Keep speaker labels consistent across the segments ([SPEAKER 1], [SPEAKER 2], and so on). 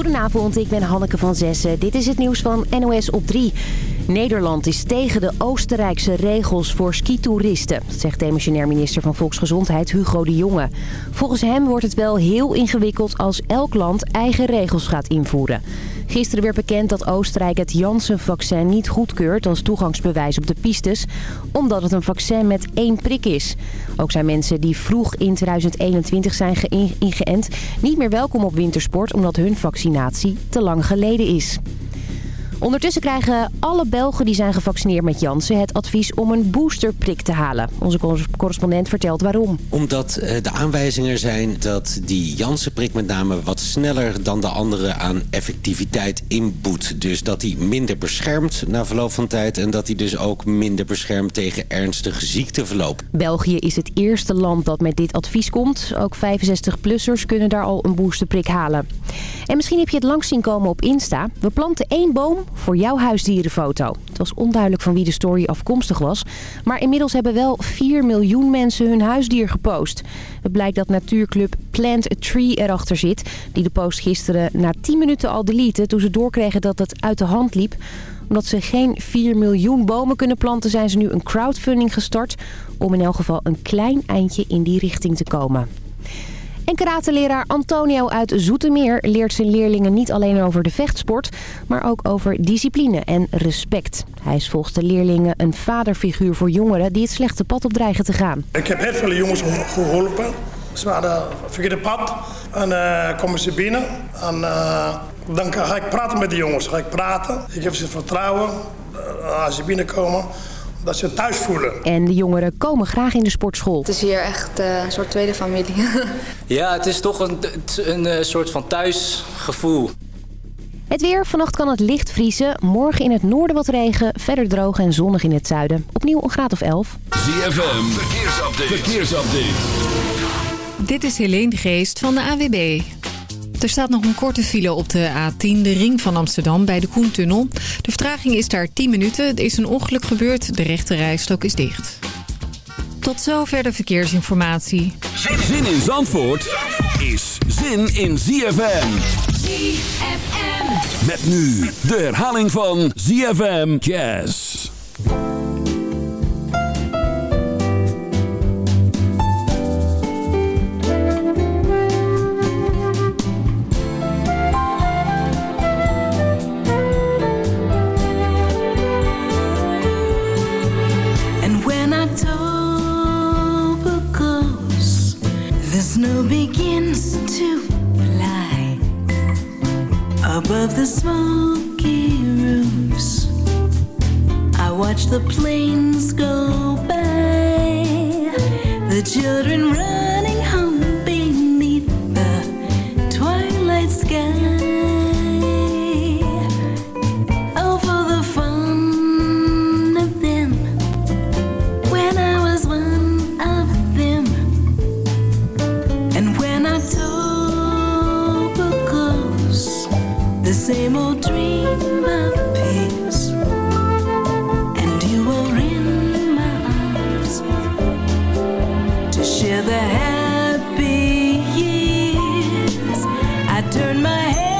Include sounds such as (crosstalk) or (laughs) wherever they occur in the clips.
[SPEAKER 1] Goedenavond, ik ben Hanneke van Zessen. Dit is het nieuws van NOS op 3. Nederland is tegen de Oostenrijkse regels voor skitoeristen. Zegt demissionair minister van Volksgezondheid Hugo de Jonge. Volgens hem wordt het wel heel ingewikkeld als elk land eigen regels gaat invoeren. Gisteren werd bekend dat Oostenrijk het Janssen-vaccin niet goedkeurt als toegangsbewijs op de pistes, omdat het een vaccin met één prik is. Ook zijn mensen die vroeg in 2021 zijn ingeënt niet meer welkom op wintersport omdat hun vaccinatie te lang geleden is. Ondertussen krijgen alle Belgen die zijn gevaccineerd met Janssen het advies om een boosterprik te halen. Onze correspondent vertelt waarom.
[SPEAKER 2] Omdat eh, de aanwijzingen zijn dat die Janssen-prik met name wat sneller dan de andere aan effectiviteit inboet. Dus dat hij minder beschermt na verloop van tijd en dat hij dus ook minder beschermt tegen ernstige ziekteverloop.
[SPEAKER 1] België is het eerste land dat met dit advies komt. Ook 65-plussers kunnen daar al een boosterprik halen. En misschien heb je het langs zien komen op Insta. We planten één boom voor jouw huisdierenfoto. Het was onduidelijk van wie de story afkomstig was. Maar inmiddels hebben wel 4 miljoen mensen hun huisdier gepost. Het blijkt dat natuurclub Plant a Tree erachter zit. Die de post gisteren na 10 minuten al delete toen ze doorkregen dat het uit de hand liep omdat ze geen 4 miljoen bomen kunnen planten... zijn ze nu een crowdfunding gestart... om in elk geval een klein eindje in die richting te komen. En karateleraar Antonio uit Zoetermeer leert zijn leerlingen niet alleen over de vechtsport, maar ook over discipline en respect. Hij is volgens de leerlingen een vaderfiguur voor jongeren die het slechte pad op dreigen te gaan.
[SPEAKER 3] Ik heb heel veel jongens geholpen. Ze waren verkeerde pad en uh, komen ze binnen en uh, dan ga ik praten met de jongens. Ga ik praten, ik geef ze vertrouwen uh, als ze binnenkomen dat ze thuis voelen.
[SPEAKER 1] En de jongeren komen graag in de sportschool.
[SPEAKER 4] Het is hier echt uh, een soort tweede familie. (laughs)
[SPEAKER 5] ja, het is toch een, een, een soort van thuisgevoel.
[SPEAKER 1] Het weer. Vannacht kan het licht vriezen. Morgen in het noorden wat regen. Verder droog en zonnig in het zuiden. Opnieuw een graad of 11.
[SPEAKER 6] ZFM. Verkeersupdate. Verkeersupdate.
[SPEAKER 7] Dit is Helene Geest van de AWB. Er staat nog een korte file op de A10, de ring van Amsterdam, bij de Koentunnel. De vertraging is daar 10 minuten. Er is een ongeluk gebeurd, de rechte rijstok is dicht. Tot zover de verkeersinformatie.
[SPEAKER 6] Zin in Zandvoort is zin in ZFM.
[SPEAKER 8] ZFM.
[SPEAKER 6] Met nu de herhaling van ZFM Jazz.
[SPEAKER 8] To fly above the smoky roofs. I watch the planes go by, the children running home beneath the twilight sky. turn my head.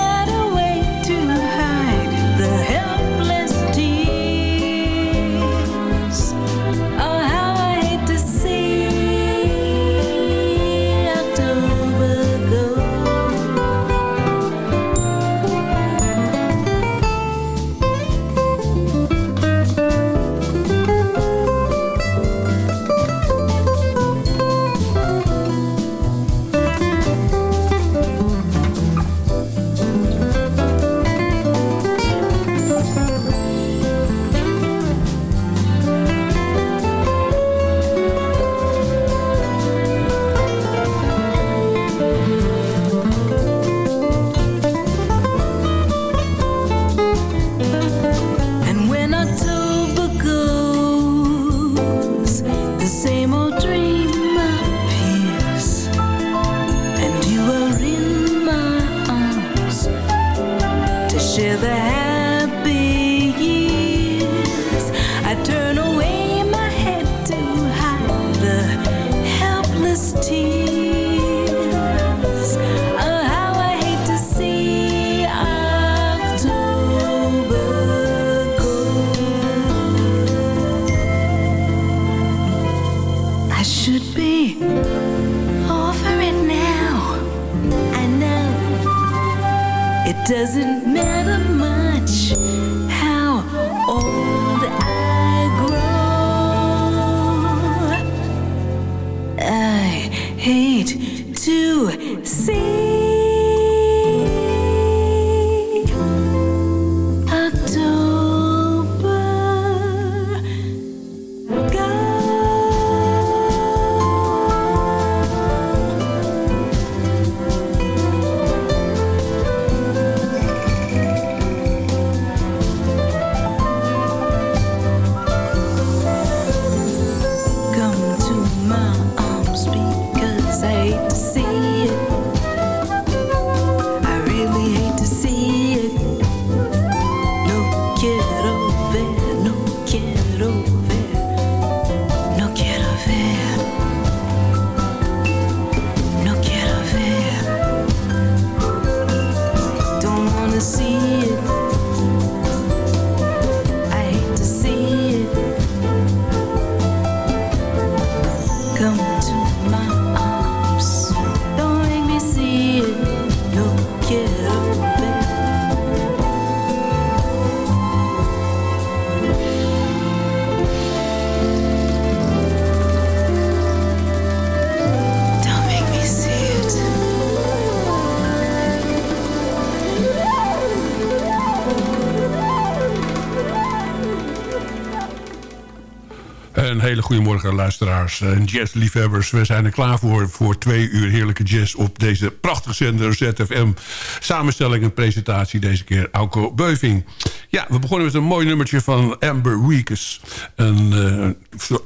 [SPEAKER 9] Een hele goede morgen luisteraars en jazzliefhebbers. We zijn er klaar voor voor twee uur heerlijke jazz op deze prachtige zender ZFM. Samenstelling en presentatie deze keer Auko Beuving. Ja, we begonnen met een mooi nummertje van Amber Weekes. Een uh,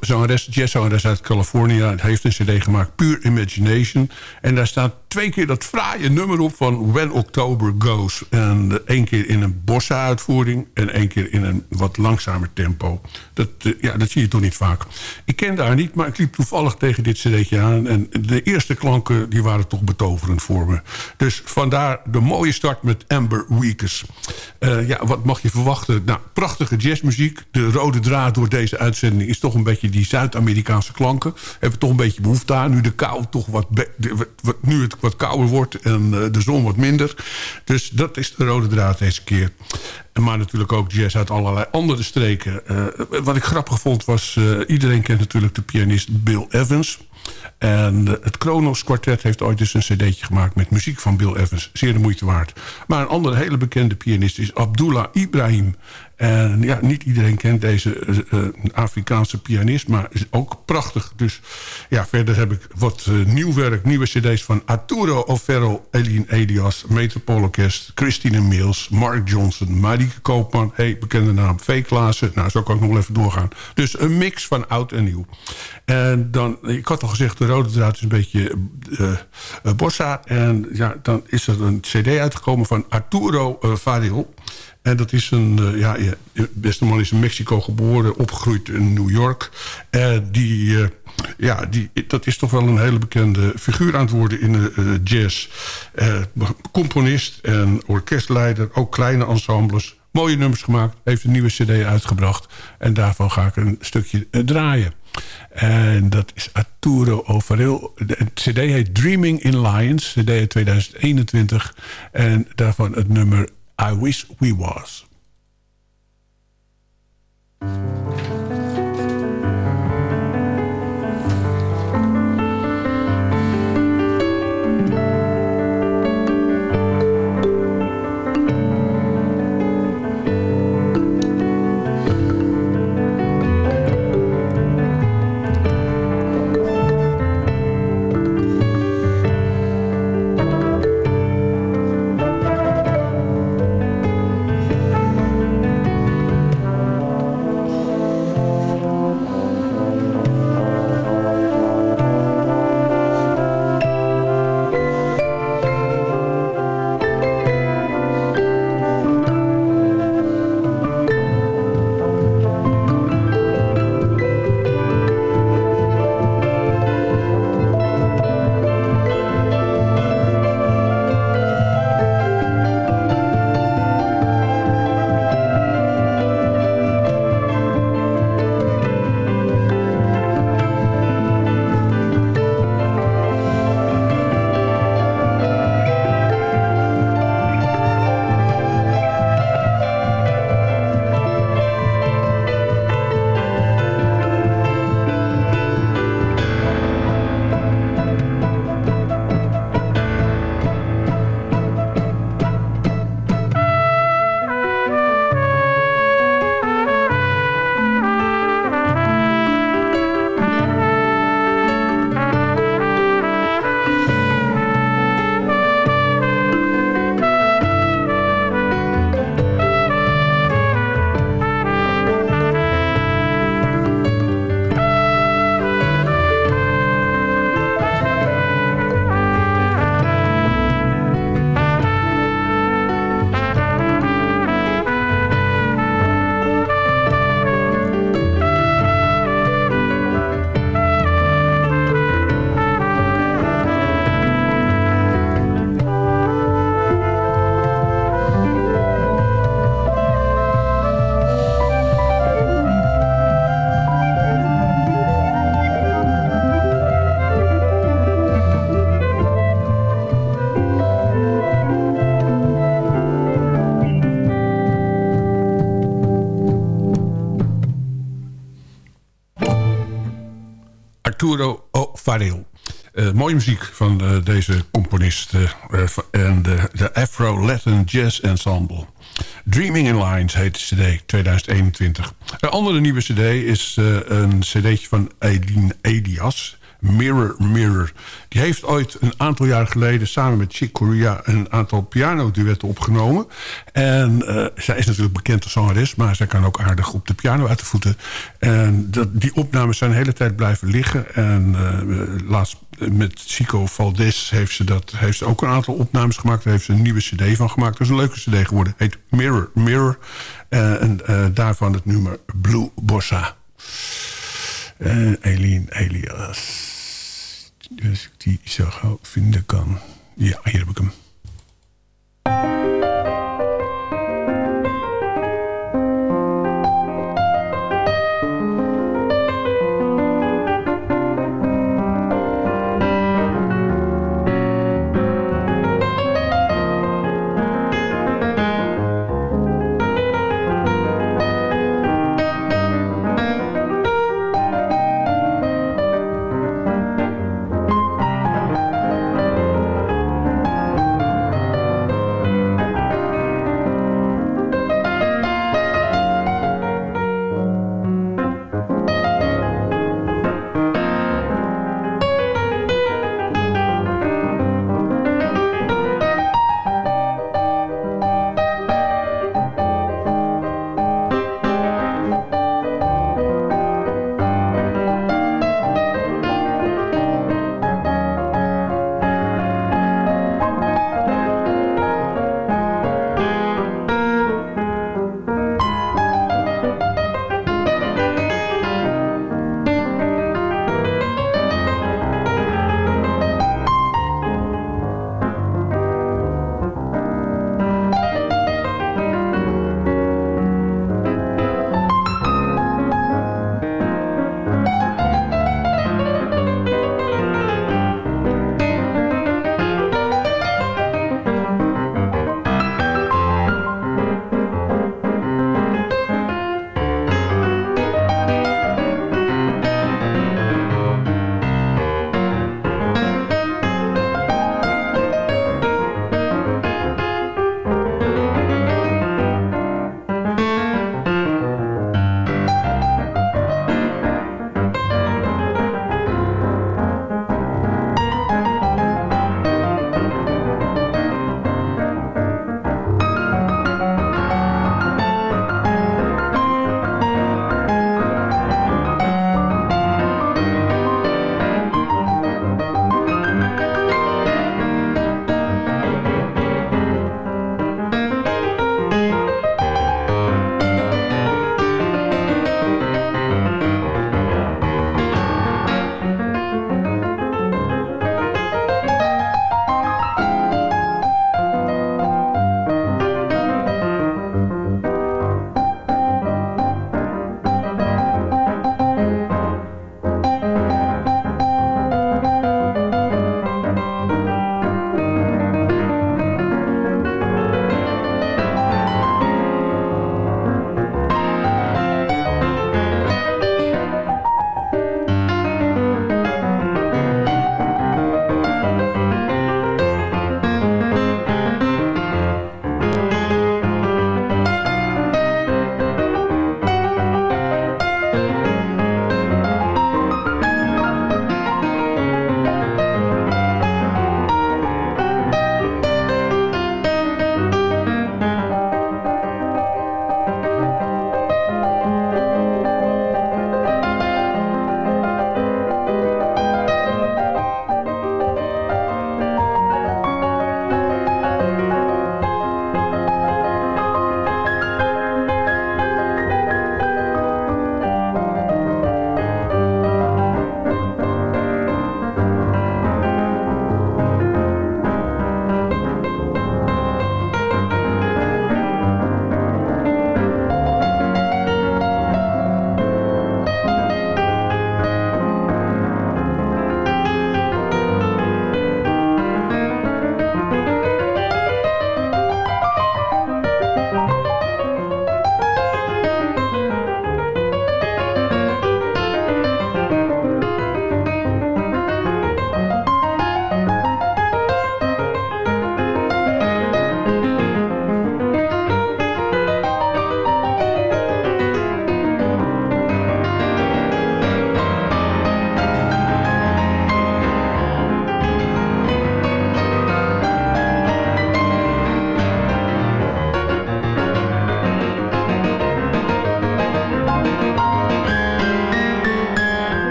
[SPEAKER 9] zangeres, jazzzangeres uit Californië. Het heeft een cd gemaakt, Pure Imagination. En daar staat twee keer dat fraaie nummer op van When October Goes. En één keer in een bossa uitvoering en één keer in een wat langzamer tempo. Dat, eh, ja, dat zie je toch niet vaak. Ik kende haar niet, maar ik liep toevallig tegen dit cd'tje aan. En de eerste klanken die waren toch betoverend voor me. Dus vandaar de mooie start met Amber Weekes. Eh, ja, wat mag je verwachten? Nou, prachtige jazzmuziek. De rode draad door deze uitzending is toch een beetje die Zuid-Amerikaanse klanken. Hebben we toch een beetje behoefte aan. Nu de kou toch wat, nu het wat kouder wordt en eh, de zon wat minder. Dus dat is de rode draad deze keer. Maar natuurlijk ook jazz uit allerlei andere streken. Eh, wat ik grappig vond was... eh, iedereen kent natuurlijk de pianist Bill Evans. En het Kronos Quartet heeft ooit eens een cd'tje gemaakt... met muziek van Bill Evans. Zeer de moeite waard. Maar een andere hele bekende pianist is Abdullah Ibrahim. En ja, niet iedereen kent deze eh, eh, Afrikaanse pianist... maar is ook prachtig. Dus ja, verder heb ik wat eh, nieuw werk, nieuwe cd's van Arturo O'Farrell, Eline Elias... Metropoolorkest, Christine Mills, Mark Johnson, Marieke Koopman... hey, bekende naam, V. Klaassen. Nou, zo kan ik nog wel even doorgaan. Dus een mix van oud en nieuw. En dan, ik had al gezegd, de rode draad is een beetje bossa. En ja, dan is er een cd uitgekomen van Arturo uh. En dat is een, uh, ja, beste man is in Mexico geboren, opgegroeid in New York. Uh, die, uh, ja, die, dat is toch wel een hele bekende figuur aan het worden in de jazz. componist en orkestleider, ook kleine ensembles. Mooie nummers gemaakt, heeft een nieuwe cd uitgebracht. En daarvan ga ik een stukje draaien. En dat is Arturo O'Farrill. De cd heet Dreaming in Lions, cd uit 2021. En daarvan het nummer I Wish We Was. Arturo O'Farrill. Uh, mooie muziek van uh, deze componist uh, en de, de Afro-Latin Jazz Ensemble. Dreaming in Lines heet de cd 2021. Een andere nieuwe cd is een cd'tje van Eileen Elias... Mirror Mirror. Die heeft ooit een aantal jaar geleden samen met Chick Corea een aantal pianoduetten opgenomen. En uh, zij is natuurlijk bekend als zangeres, maar zij kan ook aardig op de piano uit de voeten. En dat, die opnames zijn de hele tijd blijven liggen. En uh, laatst met Chico Valdez heeft ze, dat, heeft ze ook een aantal opnames gemaakt. Daar heeft ze een nieuwe cd van gemaakt. Dat is een leuke cd geworden. Heet Mirror Mirror. Uh, en daarvan het nummer Blue Bossa. Eileen Elias. Dus ik die zo gauw vinden kan. Ja, hier heb ik hem.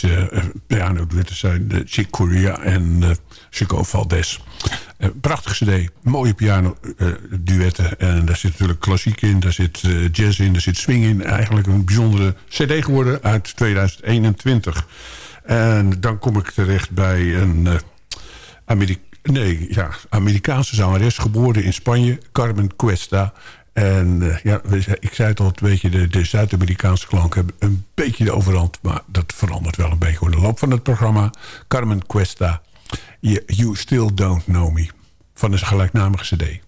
[SPEAKER 9] Deze uh, piano-duetten zijn uh, Chick Corea en uh, Chico Valdez. prachtig cd, mooie piano-duetten. en daar zit natuurlijk klassiek in, daar zit jazz in, daar zit swing in. Eigenlijk een bijzondere cd geworden uit 2021. En dan kom ik terecht bij een Amerika nee, ja, Amerikaanse zangeres, geboren in Spanje, Carmen Cuesta. En uh, ja, ik zei het al, een beetje, de, de Zuid-Amerikaanse klanken hebben een beetje de overhand. Maar dat verandert wel een beetje in de loop van het programma. Carmen Cuesta, You Still Don't Know Me. Van een gelijknamige cd.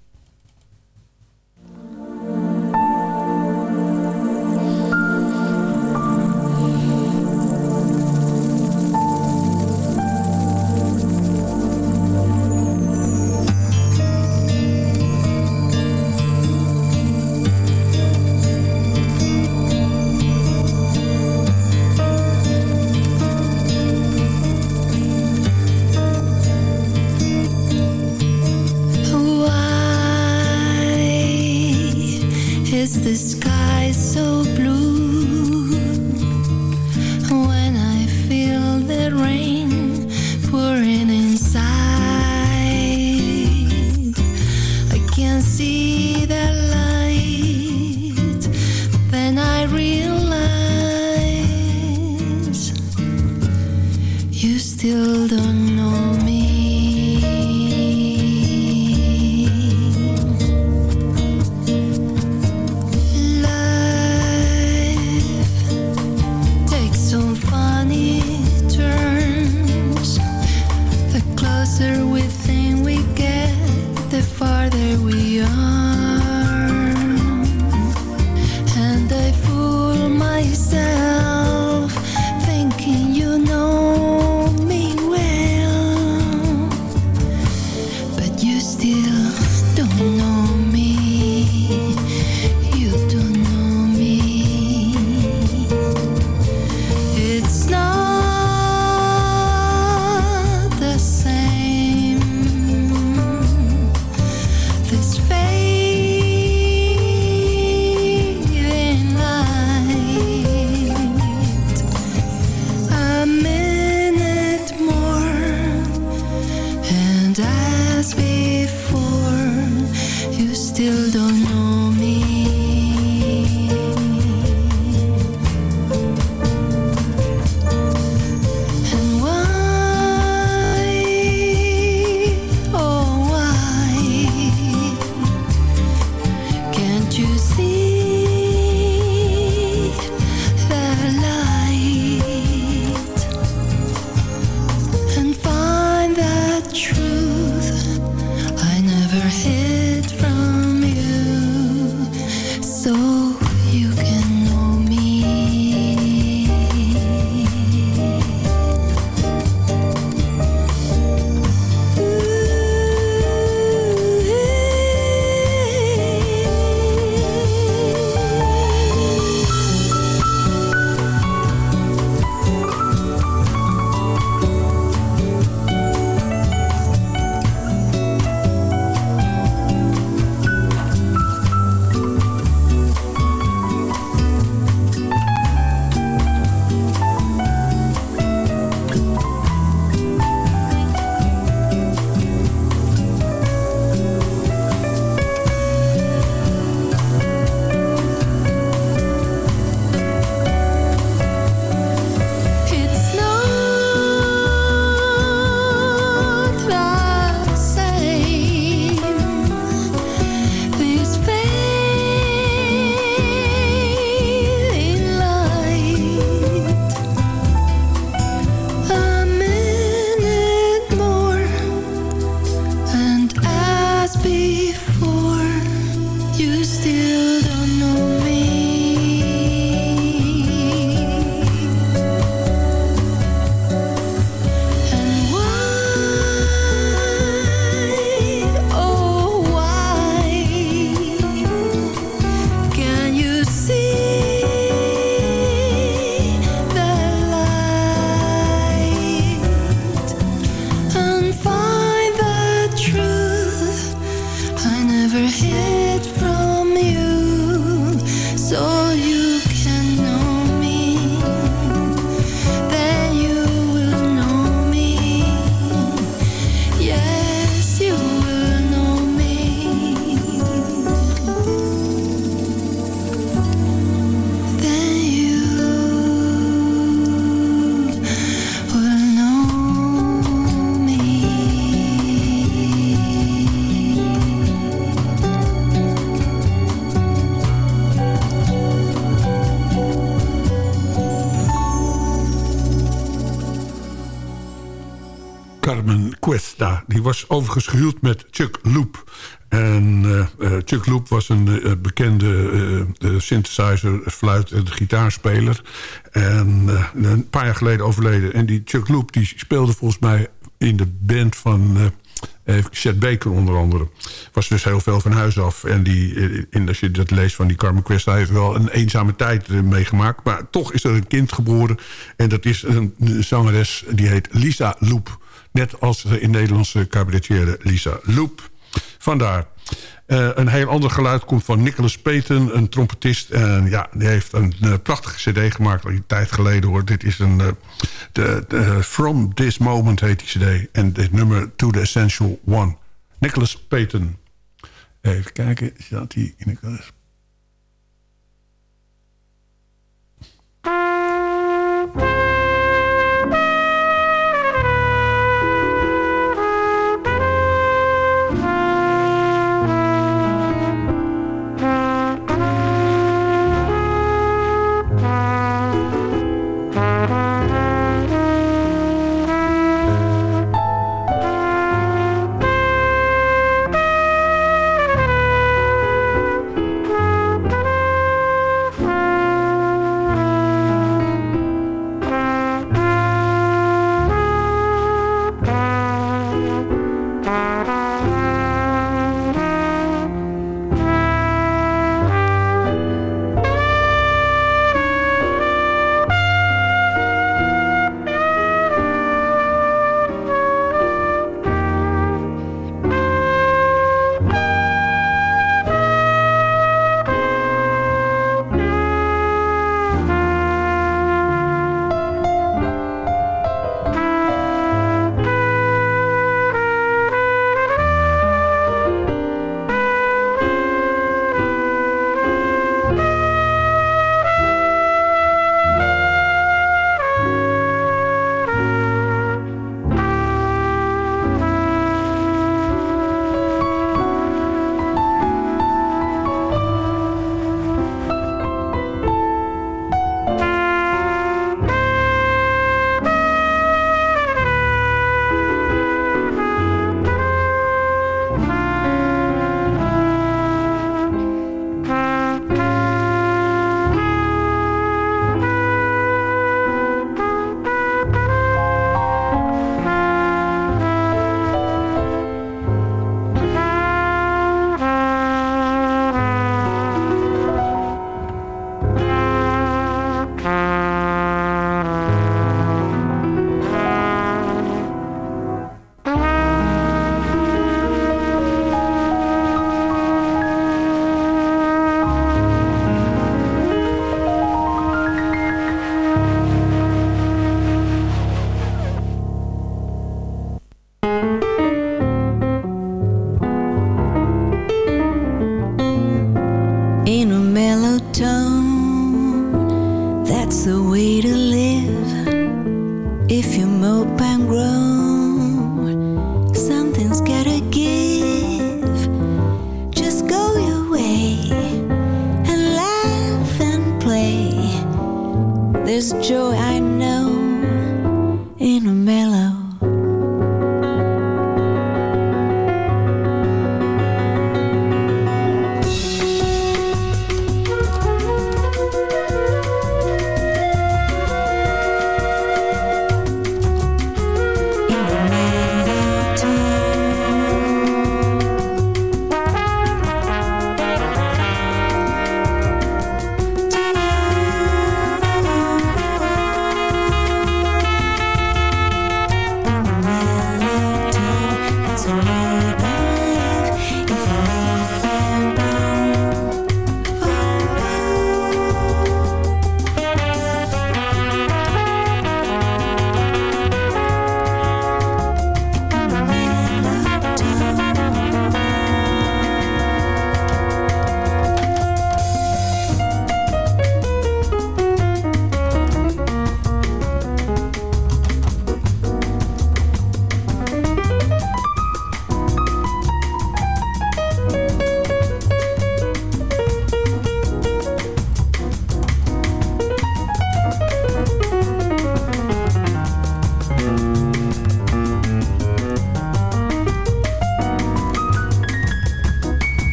[SPEAKER 9] Was overigens met Chuck Loop. En eh, eh, Chuck Loop was een eh, bekende synthesizer, fluit- en gitaarspeler. En een paar jaar geleden overleden. En die Chuck Loop die speelde volgens mij in de band van... Chet Baker onder andere. Was dus heel veel van huis af. En die, als je dat leest van die Carmen Quest... hij heeft wel een eenzame tijd meegemaakt. Maar toch is er een kind geboren. En dat is een, zangeres die heet Lisa Loep. Net als de in Nederlandse cabaretière Lisa Loep. Vandaar. Eh, een heel ander geluid komt van Nicholas Payton, een trompetist. En ja, die heeft een eh, prachtige cd gemaakt, al een tijd geleden hoor. Dit is een, eh, de, de From This Moment heet die cd. En dit nummer To The Essential One. Nicholas Payton. Even kijken, zat hij in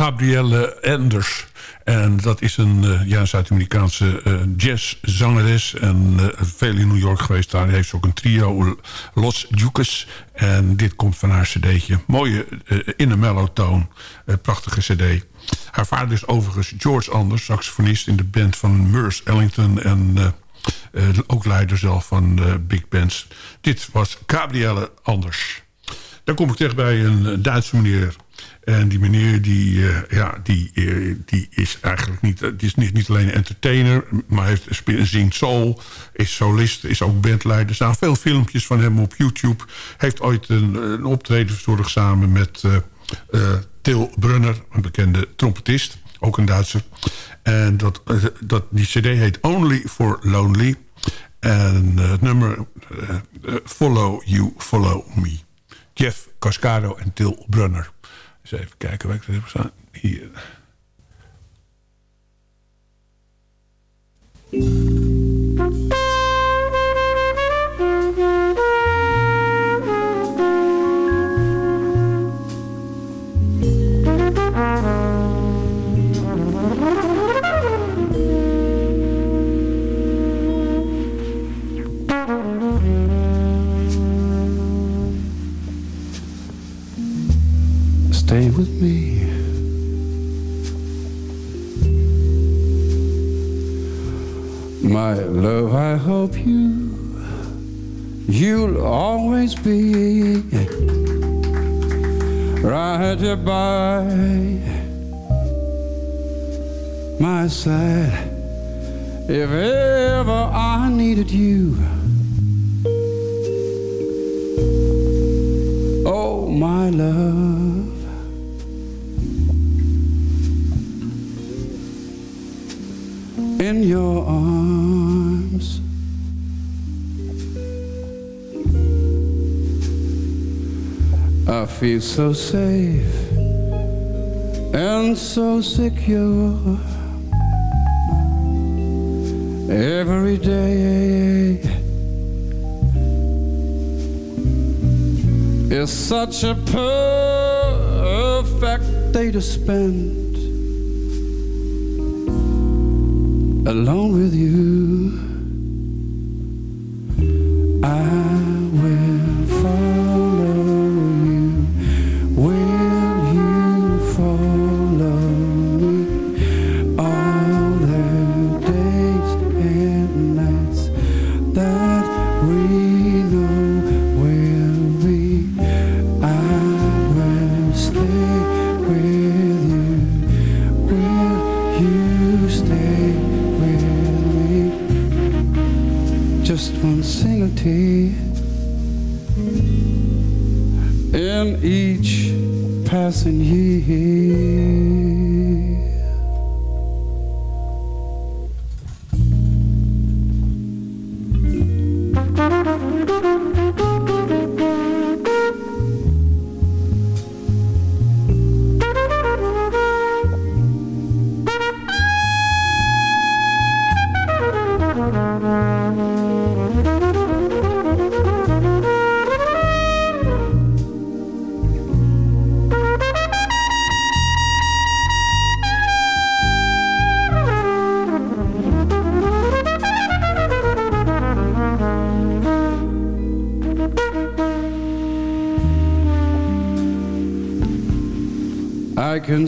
[SPEAKER 9] Gabrielle Anders. En dat is een eh, ja, Zuid-Amerikaanse eh, jazzzangeres. En eh, veel in New York geweest. Daar heeft ze ook een trio, Los Duques. En dit komt van haar cd'tje. Mooie in een mellow. Eh, prachtige cd. Haar vader is overigens George Anders. Saxofonist in de band van Merce Ellington. En ook leider zelf van big bands. Dit was Gabrielle Anders. Dan kom ik terecht bij een Duitse meneer. En die meneer die, eh, ja, die, eh, die is eigenlijk niet, die is niet, niet alleen een entertainer, maar heeft, zingt soul, is solist, is ook bandleider. Er staan veel filmpjes van hem op YouTube. Heeft ooit een, een optreden verzorgd samen met eh, eh, Til Brunner, een bekende trompetist, ook een Duitser. En dat, eh, dat, die cd heet Only for Lonely. En eh, het nummer eh, eh, Follow You, Follow Me. Jeff Cascado en Til Brunner. Eens even kijken waar ik het heb staan. Hier.
[SPEAKER 10] My love, I hope you, you'll always be right by my side. If ever I needed you, oh my love. in your arms. I feel so safe and so secure every day. It's such a perfect day to spend alone with you.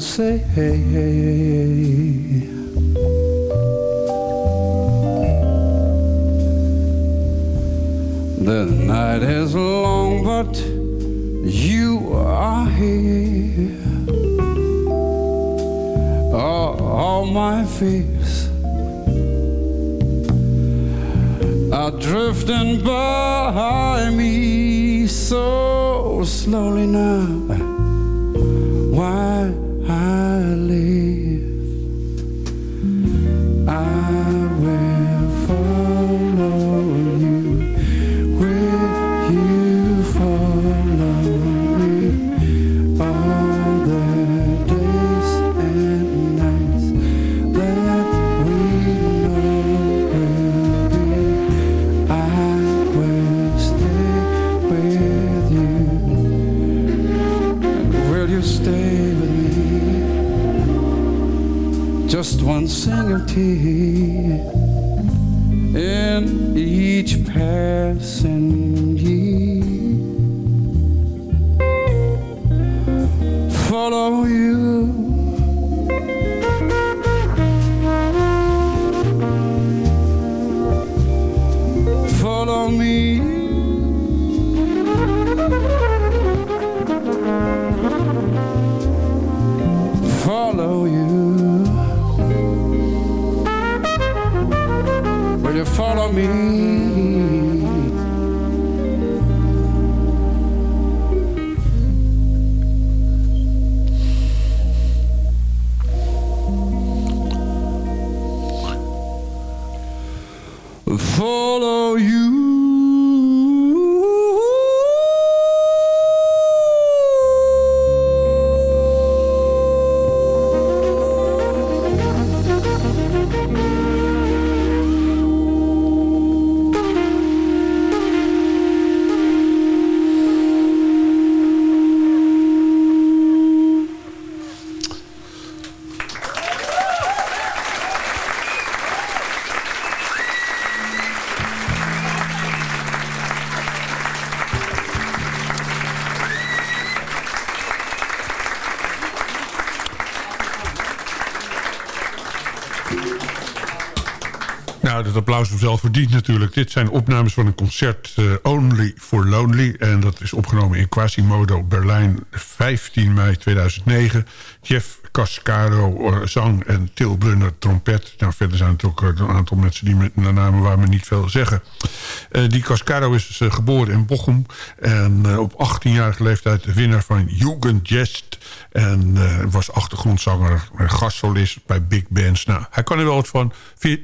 [SPEAKER 10] Say hey, hey, hey.
[SPEAKER 9] Nou, dat applaus hem zelf verdient natuurlijk. Dit zijn opnames van een concert eh, Only for Lonely. En dat is opgenomen in Quasimodo Berlijn 15 mei 2009. Jeff Cascaro zang en Til Brunner trompet. Nou, verder zijn het ook eh, een aantal mensen die met namen waar we niet veel zeggen. Eh, die Cascaro is eh, geboren in Bochum. En op 18-jarige leeftijd winnaar van Jugendjest. En was achtergrondzanger, gastsolist bij big bands. Nou, hij kan er wel wat van.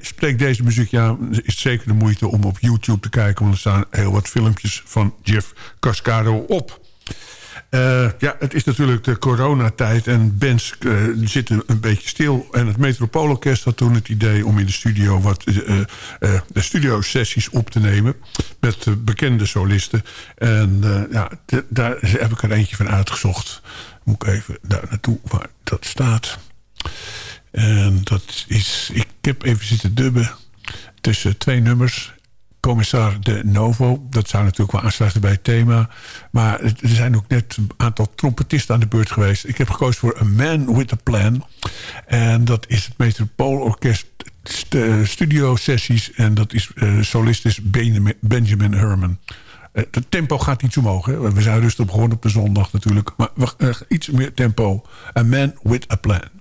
[SPEAKER 9] Spreekt deze muziek, ja, is zeker de moeite om op YouTube te kijken. Want er staan heel wat filmpjes van Jeff Cascaro op. Eh, ja, het is natuurlijk de coronatijd en bands eh, zitten een beetje stil. En het Metropoolorkest had toen het idee om in de studio wat eh, de studiosessies op te nemen. Met bekende solisten. En ja, daar heb ik er eentje van uitgezocht. Moet ik even daar naartoe waar dat staat. En dat is, ik heb even zitten dubben tussen twee nummers. Commissar de Novo. Dat zou natuurlijk wel aansluiten bij het thema. Maar er zijn ook net een aantal trompetisten aan de beurt geweest. Ik heb gekozen voor A Man With A Plan. En dat is het Metropoolorkest st studio sessies. En dat is eh, solist is Benjamin, Herman. Eh, Het tempo gaat iets omhoog. We zijn rustig begonnen op de zondag natuurlijk. Maar eh, iets meer tempo. A Man With A Plan.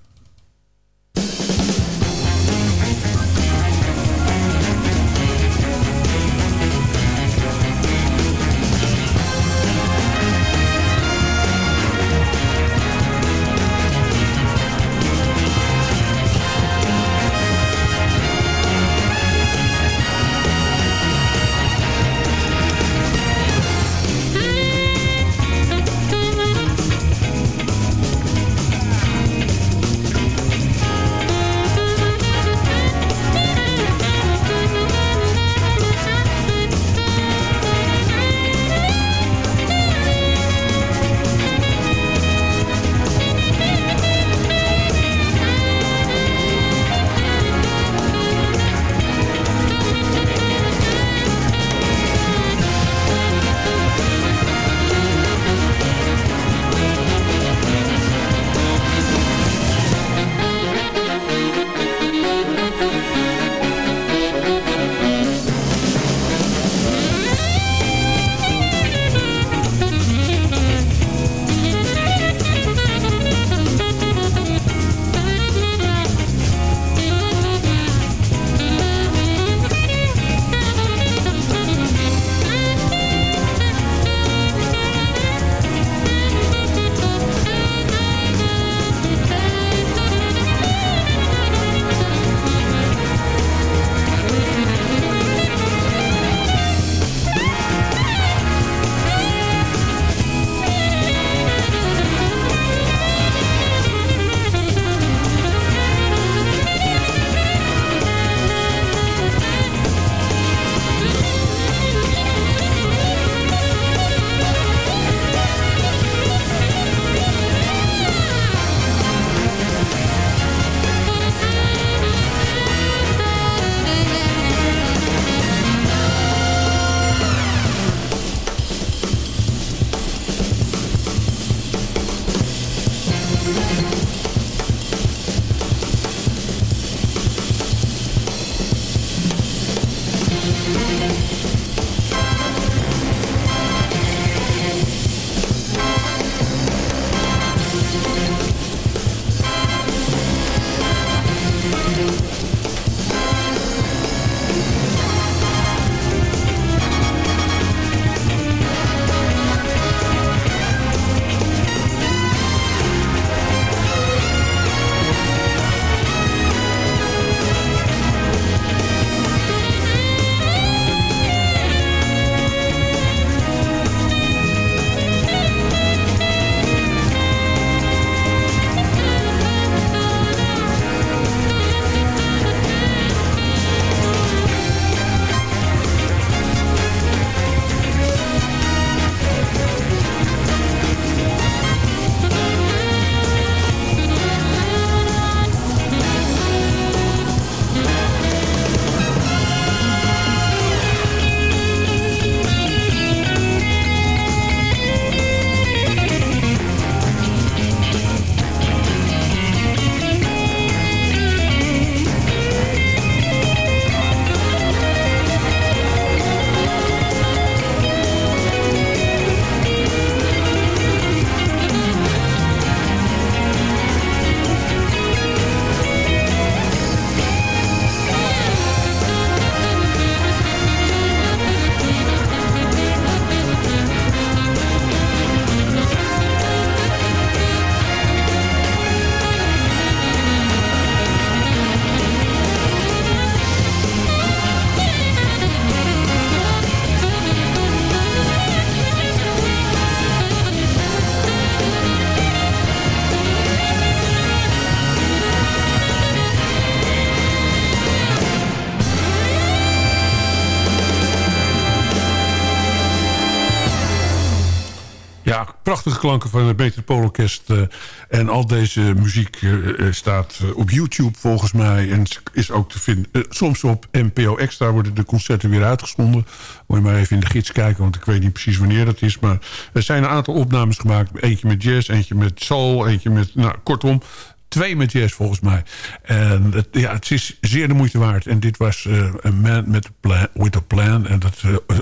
[SPEAKER 9] Prachtige klanken van het Metropoolorkest. eh en al deze muziek eh, eh, staat op YouTube volgens mij. En is ook te vinden. soms op NPO Extra worden de concerten weer uitgezonden. Moet je maar even in de gids kijken, want ik weet niet precies wanneer dat is. Maar er zijn een aantal opnames gemaakt. Eentje met jazz, eentje met soul, eentje met... Nou, kortom, Twee met jazz volgens mij. En het, ja, het is zeer de moeite waard. En dit was eh, een man met a plan, with a plan. En dat, eh,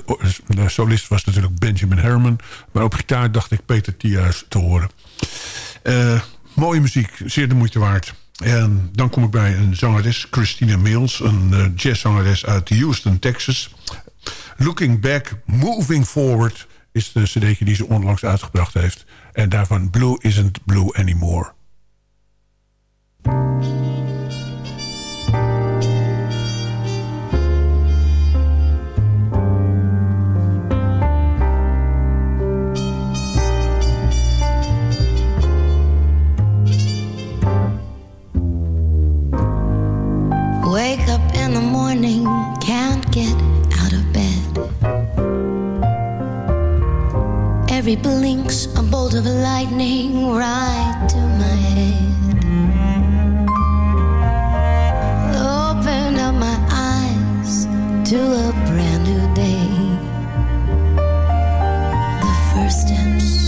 [SPEAKER 9] de solist was natuurlijk Benjamin Herman. Maar op gitaar dacht ik Peter Thia's te horen. Eh, mooie muziek, zeer de moeite waard. En dan kom ik bij een zangeres, Christina Mills. Een jazzzangeres uit Houston, Texas. Looking Back, Moving Forward... is de cd die ze onlangs uitgebracht heeft. En daarvan Blue Isn't Blue Anymore.
[SPEAKER 11] Every blink's a bolt of lightning right to to a brand new day. The first steps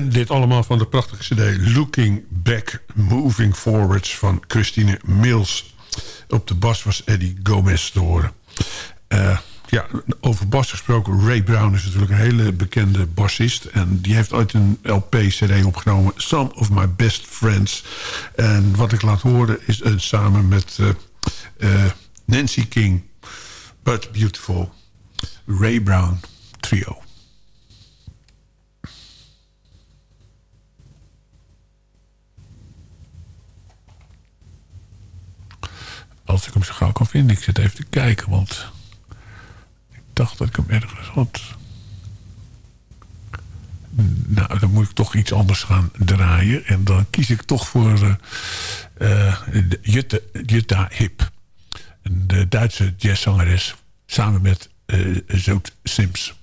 [SPEAKER 9] dit allemaal van de prachtige cd Looking Back, Moving Forwards van Christine Mills. Op de bas was Eddie Gomez te horen. Eh, ja, over bas gesproken. Ray Brown is natuurlijk een hele bekende bassist. En die heeft ooit een LP-cd opgenomen. Some of My Best Friends. En wat ik laat horen is uh, samen met uh, Nancy King. But Beautiful. Ray Brown Trio. Als ik hem zo gauw kan vinden. Ik zit even te kijken, want... Ik dacht dat ik hem ergens had. Nou, dan moet ik toch iets anders gaan draaien. En dan kies ik toch voor uh, uh, Jutta, Hip. De Duitse jazzzangeres. Samen met Zoot Sims.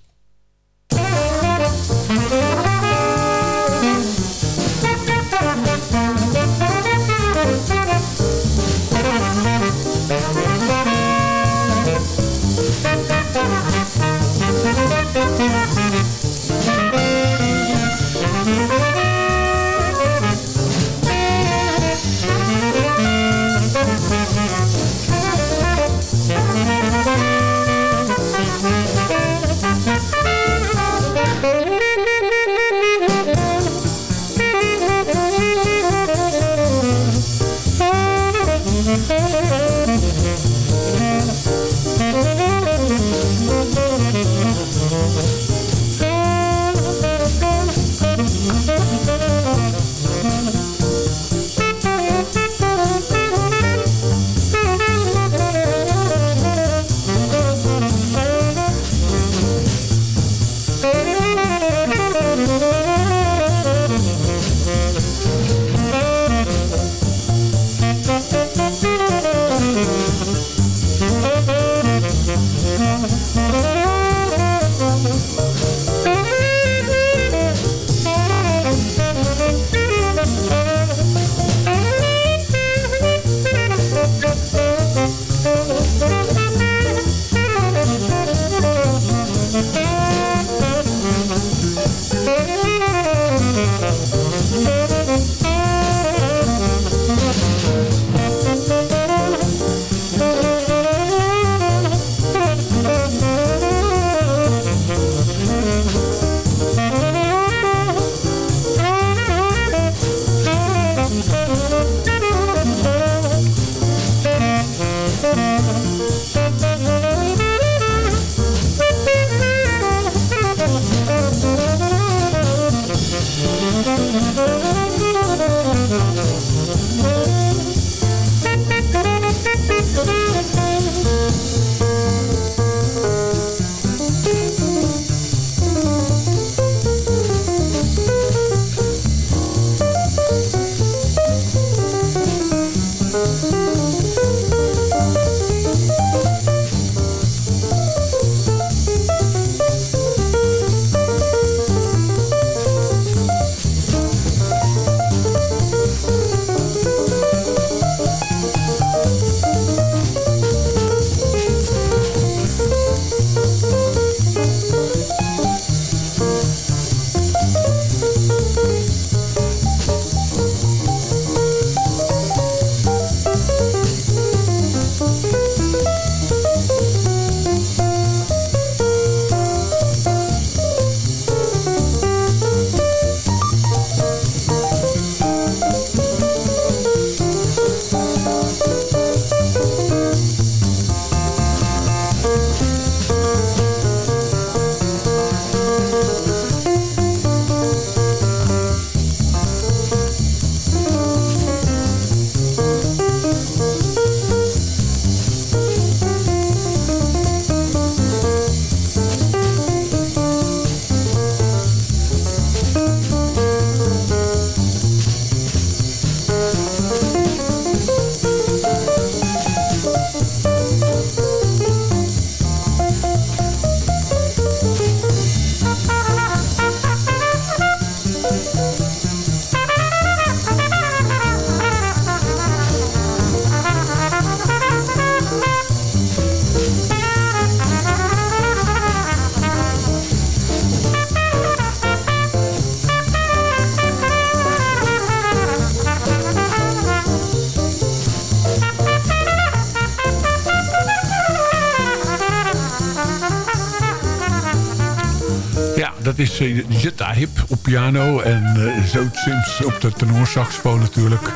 [SPEAKER 9] Uh, Jutta Hip op piano en uh, Zoot Sims op de tenorsaxofoon natuurlijk.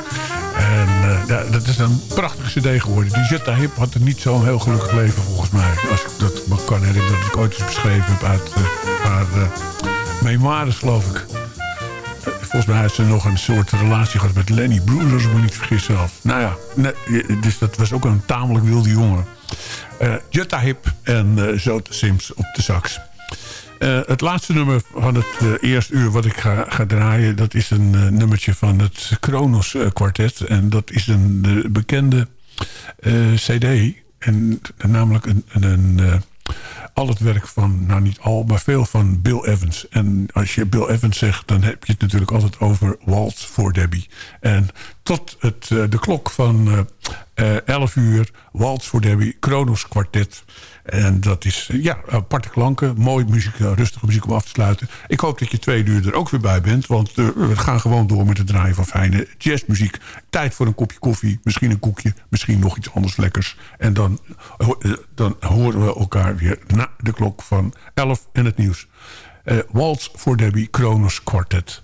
[SPEAKER 9] En uh, dat is een prachtige cd geworden. Die Jutta Hip had er niet zo'n heel gelukkig leven volgens mij. Als ik dat me kan herinneren dat ik ooit eens beschreven heb uit haar memoires geloof ik. Volgens mij heeft ze nog een soort relatie gehad met Lenny Bruce, als ik me niet vergis zelf. Nou ja, nee, dus dat was ook een tamelijk wilde jongen. Uh, Jutta Hip en uh, Zote Sims op de sax. Uh, het laatste nummer van het eerste uur wat ik ga, ga draaien... dat is een nummertje van het Kronos kwartet. En dat is een bekende cd. En namelijk een... een al het werk van, nou niet al, maar veel van Bill Evans. En als je Bill Evans zegt, dan heb je het natuurlijk altijd over Waltz voor Debbie. En tot het, de klok van uh, 11 uur, Waltz voor Debbie, Kronos kwartet... En dat is ja, aparte klanken, mooie muziek, rustige muziek om af te sluiten. Ik hoop dat je twee uur er ook weer bij bent. Want uh, we gaan gewoon door met het draaien van fijne jazzmuziek. Tijd voor een kopje koffie, misschien een koekje, misschien nog iets anders lekkers. En dan, uh, dan horen we elkaar weer na de klok van 11 en het nieuws. Uh, Waltz voor Debbie, Kronos Quartet.